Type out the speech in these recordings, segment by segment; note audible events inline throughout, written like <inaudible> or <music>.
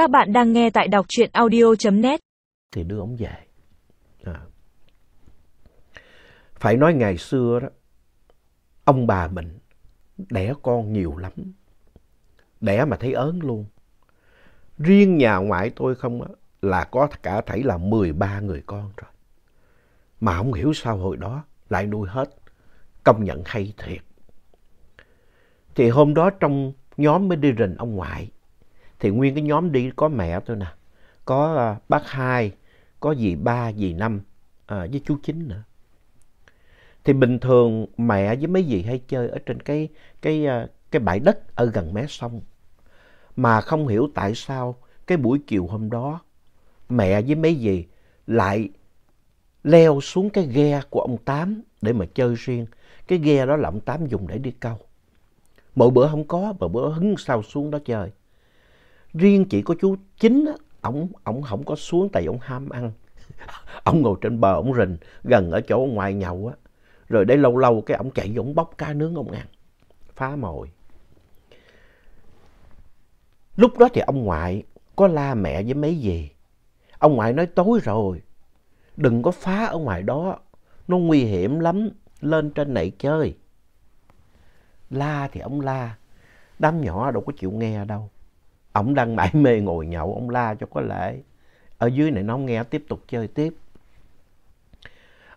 Các bạn đang nghe tại đọc truyện audio.net. Thì đưa ông về. À. Phải nói ngày xưa đó, ông bà mình đẻ con nhiều lắm. Đẻ mà thấy ớn luôn. Riêng nhà ngoại tôi không á, là có cả thảy là 13 người con rồi. Mà không hiểu sao hồi đó lại nuôi hết. Công nhận hay thiệt. Thì hôm đó trong nhóm mới đi rình ông ngoại. Thì nguyên cái nhóm đi có mẹ tôi nè. Có uh, bác hai, có dì ba, dì năm uh, với chú chín nữa. Thì bình thường mẹ với mấy dì hay chơi ở trên cái, cái, uh, cái bãi đất ở gần mé sông. Mà không hiểu tại sao cái buổi chiều hôm đó mẹ với mấy dì lại leo xuống cái ghe của ông Tám để mà chơi riêng. Cái ghe đó là ông Tám dùng để đi câu. Mỗi bữa không có, mà bữa hứng sao xuống đó chơi. Riêng chỉ có chú Chính á, ổng ổng không có xuống tại ổng ham ăn. <laughs> ông ngồi trên bờ ổng rình gần ở chỗ ngoài nhậu á. Rồi để lâu lâu cái ổng chạy ổng bóc cá nướng ông ăn. Phá mồi. Lúc đó thì ông ngoại có la mẹ với mấy gì. Ông ngoại nói tối rồi. Đừng có phá ở ngoài đó. Nó nguy hiểm lắm. Lên trên này chơi. La thì ông la. Đám nhỏ đâu có chịu nghe đâu. Ông đang mải mê ngồi nhậu. Ông la cho có lệ. Ở dưới này nó không nghe tiếp tục chơi tiếp.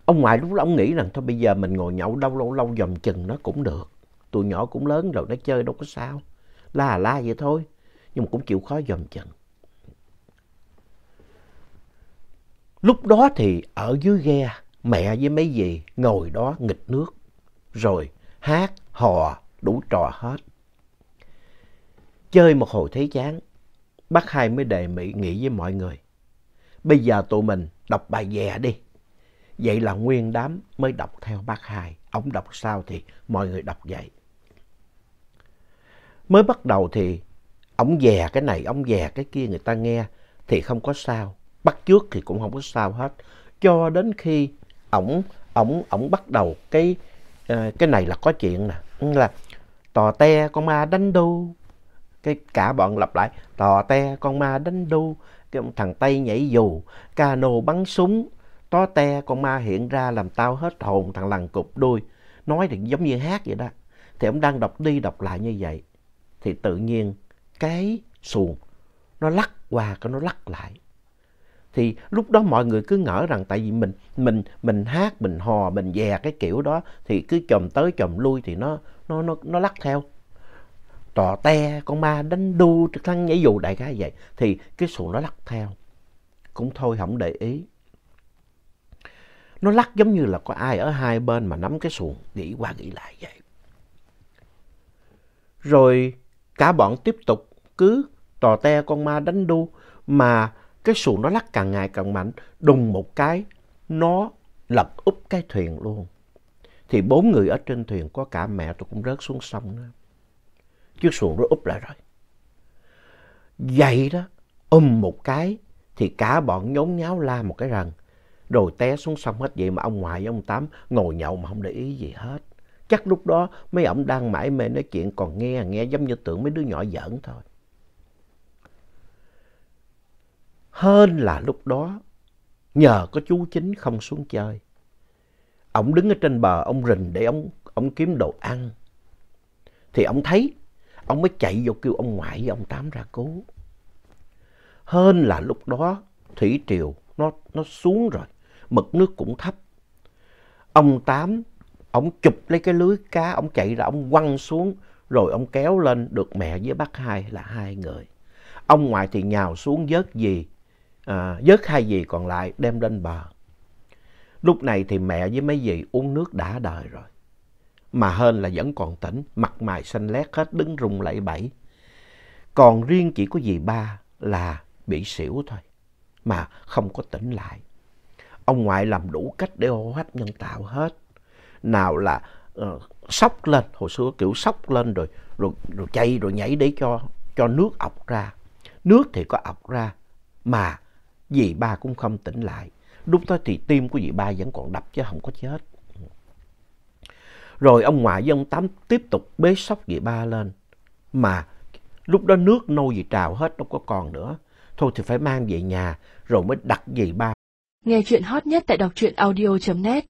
Ông ngoại lúc đó ông nghĩ rằng thôi bây giờ mình ngồi nhậu đâu lâu lâu dòm chừng nó cũng được. Tụi nhỏ cũng lớn rồi nó chơi đâu có sao. La là la vậy thôi. Nhưng mà cũng chịu khó dòm chừng. Lúc đó thì ở dưới ghe mẹ với mấy dì ngồi đó nghịch nước. Rồi hát, hò, đủ trò hết. Chơi một hồi thấy chán. Bác hai mới đề nghị nghĩ với mọi người. Bây giờ tụi mình đọc bài dè đi. Vậy là nguyên đám mới đọc theo bác hai. Ông đọc sao thì mọi người đọc vậy. Mới bắt đầu thì ông dè cái này, ông dè cái kia người ta nghe thì không có sao. Bắt trước thì cũng không có sao hết. Cho đến khi ổng ổng ổng bắt đầu cái ờ, cái này là có chuyện nè, là tò te con ma đánh đu. Cái cả bọn lặp lại tò te con ma đánh đu. Cái thằng Tây nhảy dù, cano bắn súng, tó te con ma hiện ra làm tao hết hồn thằng lằn cục đuôi. Nói thì giống như hát vậy đó. Thì ông đang đọc đi đọc lại như vậy. Thì tự nhiên cái xuồng nó lắc qua cái nó lắc lại thì lúc đó mọi người cứ ngỡ rằng tại vì mình mình mình hát mình hò mình dè cái kiểu đó thì cứ chồm tới chồm lui thì nó nó nó nó lắc theo tò te con ma đánh đu trực thăng nhảy dù đại khái vậy. Thì cái xuồng nó lắc theo. Cũng thôi không để ý. Nó lắc giống như là có ai ở hai bên mà nắm cái xuồng nghĩ qua nghĩ lại vậy. Rồi cả bọn tiếp tục cứ tò te con ma đánh đu mà cái xuồng nó lắc càng ngày càng mạnh, đùng một cái, nó lật úp cái thuyền luôn. Thì bốn người ở trên thuyền có cả mẹ tôi cũng rớt xuống sông nữa. Chiếc xuồng nó úp lại rồi. Vậy đó, ôm một cái, thì cả bọn nhốn nháo la một cái rằng, Rồi té xuống sông hết vậy mà ông ngoại với ông Tám ngồi nhậu mà không để ý gì hết. Chắc lúc đó mấy ông đang mãi mê nói chuyện còn nghe, nghe giống như tưởng mấy đứa nhỏ giỡn thôi. Hơn là lúc đó, nhờ có chú Chính không xuống chơi. Ông đứng ở trên bờ, ông rình để ông, ông kiếm đồ ăn. Thì ông thấy, ông mới chạy vô kêu ông ngoại với ông Tám ra cứu. Hơn là lúc đó, thủy triều nó, nó xuống rồi, mực nước cũng thấp. Ông Tám, ông chụp lấy cái lưới cá, ông chạy ra, ông quăng xuống, rồi ông kéo lên được mẹ với bác hai là hai người. Ông ngoại thì nhào xuống vớt gì, à, vớt hai gì còn lại đem lên bờ. Lúc này thì mẹ với mấy dì uống nước đã đời rồi. Mà hơn là vẫn còn tỉnh, mặt mày xanh lét hết, đứng rung lẩy bẩy. Còn riêng chỉ có dì ba là bị xỉu thôi, mà không có tỉnh lại. Ông ngoại làm đủ cách để hô hấp nhân tạo hết. Nào là uh, sóc lên, hồi xưa kiểu sóc lên rồi, rồi, rồi chay rồi nhảy để cho, cho nước ọc ra. Nước thì có ọc ra, mà dì ba cũng không tỉnh lại. Lúc đó thì tim của dì ba vẫn còn đập chứ không có chết. Rồi ông ngoại với ông Tám tiếp tục bế sóc dì ba lên. Mà lúc đó nước nôi gì trào hết, đâu có còn nữa. Thôi thì phải mang về nhà, rồi mới đặt dì ba. Nghe chuyện hot nhất tại đọc truyện audio.net